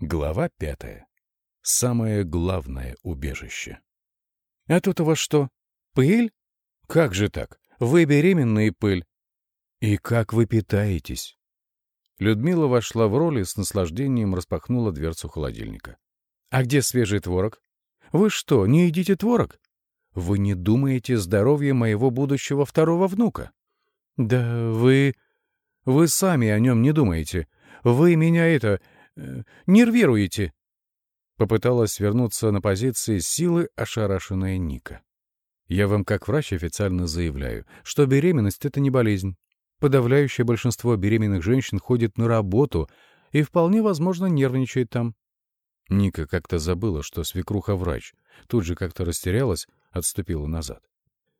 Глава пятая. Самое главное убежище. — А тут у вас что, пыль? — Как же так? Вы беременные пыль. — И как вы питаетесь? Людмила вошла в роль и с наслаждением распахнула дверцу холодильника. — А где свежий творог? Вы что, не едите творог? Вы не думаете здоровье моего будущего второго внука? — Да вы... Вы сами о нем не думаете. Вы меня это... Э, нервируете!» Попыталась вернуться на позиции силы ошарашенная Ника. «Я вам как врач официально заявляю, что беременность — это не болезнь. Подавляющее большинство беременных женщин ходит на работу и вполне возможно нервничает там». Ника как-то забыла, что свекруха врач, тут же как-то растерялась, отступила назад.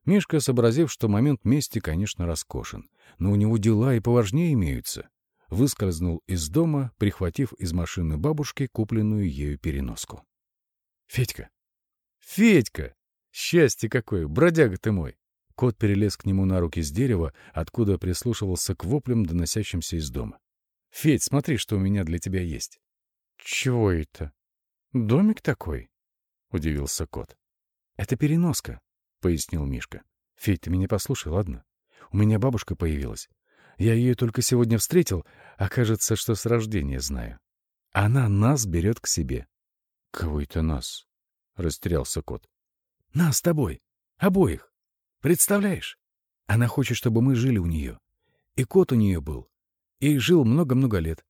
Мишка, сообразив, что момент мести, конечно, роскошен, но у него дела и поважнее имеются, выскользнул из дома, прихватив из машины бабушки купленную ею переноску. «Федька! Федька! Счастье какое! Бродяга ты мой!» Кот перелез к нему на руки с дерева, откуда прислушивался к воплям, доносящимся из дома. «Федь, смотри, что у меня для тебя есть». «Чего это? Домик такой?» — удивился кот. «Это переноска», — пояснил Мишка. «Федь, ты меня послушай, ладно? У меня бабушка появилась. Я ее только сегодня встретил, а кажется, что с рождения знаю. Она нас берет к себе. — Кого это нас? — растерялся кот. — Нас с тобой. Обоих. Представляешь? Она хочет, чтобы мы жили у нее. И кот у нее был. И жил много-много лет.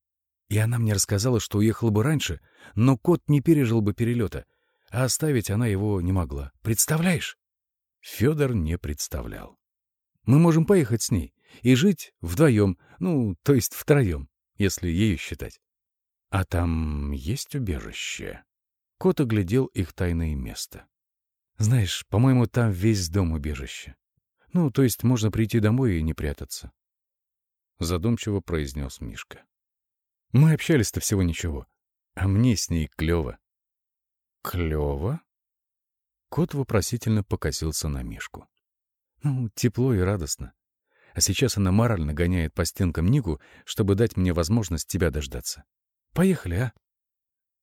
И она мне рассказала, что уехала бы раньше, но кот не пережил бы перелета, а оставить она его не могла. Представляешь? Федор не представлял. Мы можем поехать с ней и жить вдвоем, ну, то есть втроем, если ее считать. А там есть убежище. Кот оглядел их тайное место. Знаешь, по-моему, там весь дом убежище. Ну, то есть можно прийти домой и не прятаться. Задумчиво произнес Мишка. Мы общались-то всего ничего, а мне с ней клево. Клево? Кот вопросительно покосился на Мишку. Ну, тепло и радостно. А сейчас она морально гоняет по стенкам Нику, чтобы дать мне возможность тебя дождаться. Поехали, а?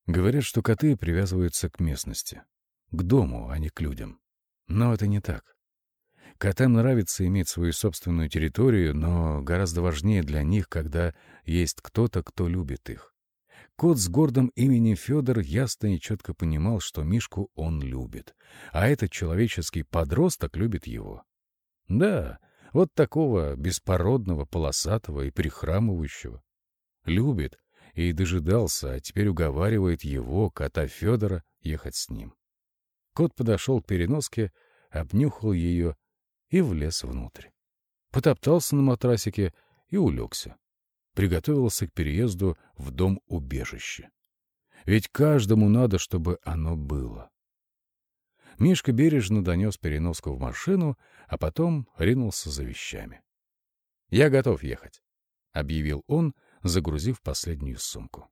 Говорят, что коты привязываются к местности. К дому, а не к людям. Но это не так. Котам нравится иметь свою собственную территорию, но гораздо важнее для них, когда есть кто-то, кто любит их. Кот с гордым именем Федор ясно и четко понимал, что Мишку он любит, а этот человеческий подросток любит его. Да, вот такого беспородного, полосатого и прихрамывающего. Любит и дожидался, а теперь уговаривает его, кота Федора, ехать с ним. Кот подошел к переноске, обнюхал ее и влез внутрь. Потоптался на матрасике и улегся. Приготовился к переезду в дом-убежище. Ведь каждому надо, чтобы оно было. Мишка бережно донес переноску в машину, а потом ринулся за вещами. «Я готов ехать», — объявил он, загрузив последнюю сумку.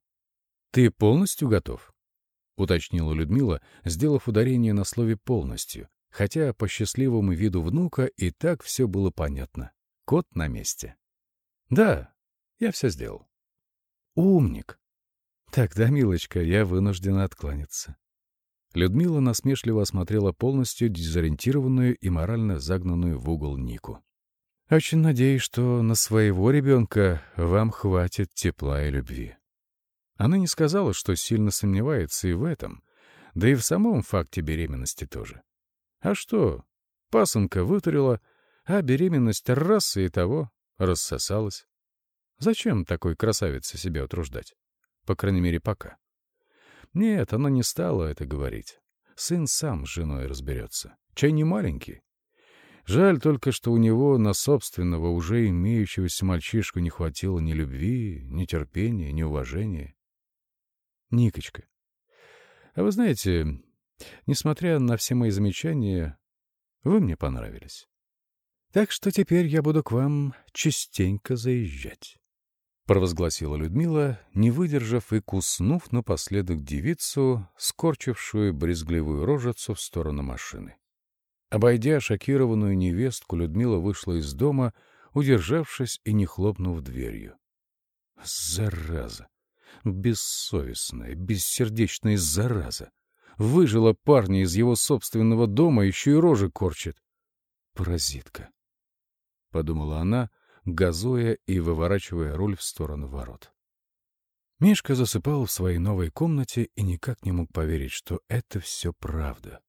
«Ты полностью готов?» — уточнила Людмила, сделав ударение на слове «полностью», хотя по счастливому виду внука и так все было понятно. Кот на месте. «Да, я все сделал». «Умник!» «Тогда, милочка, я вынуждена откланяться. Людмила насмешливо осмотрела полностью дезориентированную и морально загнанную в угол Нику. «Очень надеюсь, что на своего ребенка вам хватит тепла и любви». Она не сказала, что сильно сомневается и в этом, да и в самом факте беременности тоже. А что? Пасынка вытурила, а беременность раз и того рассосалась. Зачем такой красавице себя утруждать? По крайней мере, пока. Нет, она не стала это говорить. Сын сам с женой разберется. Чай не маленький. Жаль только, что у него на собственного, уже имеющегося мальчишку не хватило ни любви, ни терпения, ни уважения. Никочка, а вы знаете, несмотря на все мои замечания, вы мне понравились. Так что теперь я буду к вам частенько заезжать провозгласила Людмила, не выдержав и куснув напоследок девицу, скорчившую брезгливую рожицу в сторону машины. Обойдя шокированную невестку, Людмила вышла из дома, удержавшись и не хлопнув дверью. Зараза! Бессовестная, бессердечная зараза. Выжила парня из его собственного дома, еще и рожи корчит. Паразитка. — подумала она, газуя и выворачивая руль в сторону ворот. Мишка засыпал в своей новой комнате и никак не мог поверить, что это все правда.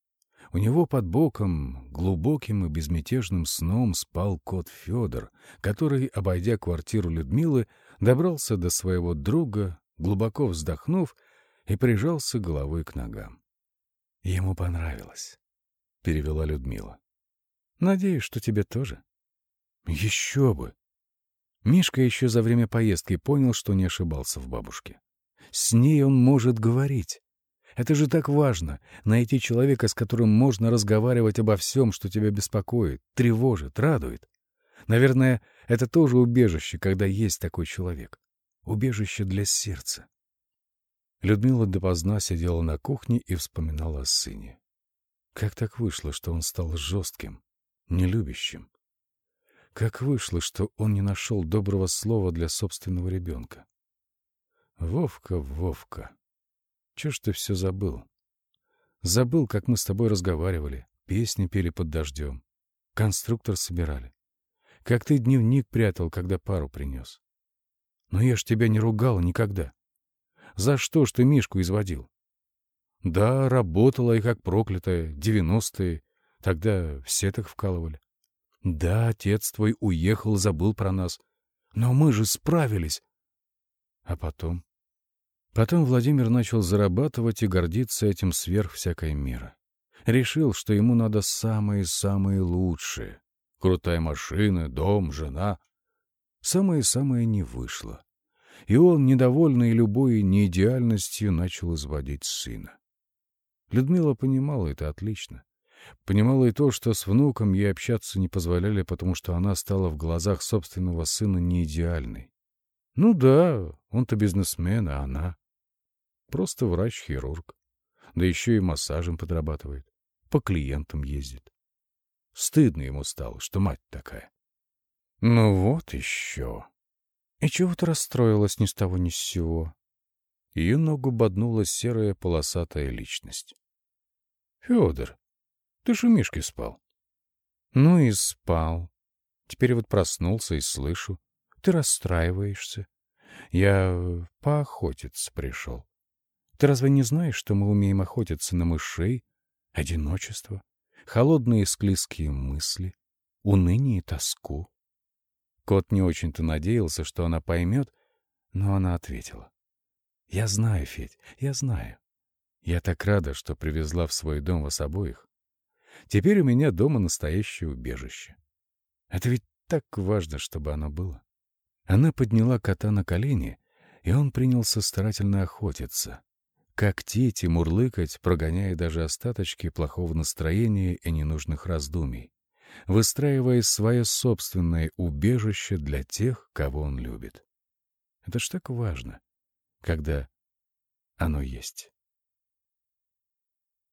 У него под боком глубоким и безмятежным сном спал кот Федор, который, обойдя квартиру Людмилы, добрался до своего друга, глубоко вздохнув, и прижался головой к ногам. «Ему понравилось», — перевела Людмила. «Надеюсь, что тебе тоже». «Еще бы!» Мишка еще за время поездки понял, что не ошибался в бабушке. С ней он может говорить. Это же так важно — найти человека, с которым можно разговаривать обо всем, что тебя беспокоит, тревожит, радует. Наверное, это тоже убежище, когда есть такой человек. Убежище для сердца. Людмила допоздна сидела на кухне и вспоминала о сыне. Как так вышло, что он стал жестким, нелюбящим? Как вышло, что он не нашел доброго слова для собственного ребенка? Вовка, Вовка, чего ж ты все забыл? Забыл, как мы с тобой разговаривали, песни пели под дождем, конструктор собирали. Как ты дневник прятал, когда пару принес. Но я ж тебя не ругал никогда. За что ж ты Мишку изводил? Да, работала и как проклятая, девяностые. Тогда все так вкалывали. Да, отец твой уехал, забыл про нас. Но мы же справились. А потом? Потом Владимир начал зарабатывать и гордиться этим сверх всякой меры. Решил, что ему надо самые-самые лучшие. Крутая машина, дом, жена. Самое-самое не вышло и он, недовольный любой неидеальностью, начал изводить сына. Людмила понимала это отлично. Понимала и то, что с внуком ей общаться не позволяли, потому что она стала в глазах собственного сына неидеальной. Ну да, он-то бизнесмен, а она просто врач-хирург. Да еще и массажем подрабатывает, по клиентам ездит. Стыдно ему стало, что мать такая. Ну вот еще. И чего ты расстроилась ни с того ни с сего? Ее ногу боднула серая полосатая личность. — Федор, ты ж у Мишки спал. — Ну и спал. Теперь вот проснулся и слышу. Ты расстраиваешься. Я поохотиться пришел. Ты разве не знаешь, что мы умеем охотиться на мышей, одиночество, холодные склизкие мысли, уныние и тоску? Кот не очень-то надеялся, что она поймет, но она ответила. «Я знаю, Федь, я знаю. Я так рада, что привезла в свой дом вас обоих. Теперь у меня дома настоящее убежище. Это ведь так важно, чтобы оно было». Она подняла кота на колени, и он принялся старательно охотиться. Коктеть и мурлыкать, прогоняя даже остаточки плохого настроения и ненужных раздумий выстраивая свое собственное убежище для тех, кого он любит. Это ж так важно, когда оно есть.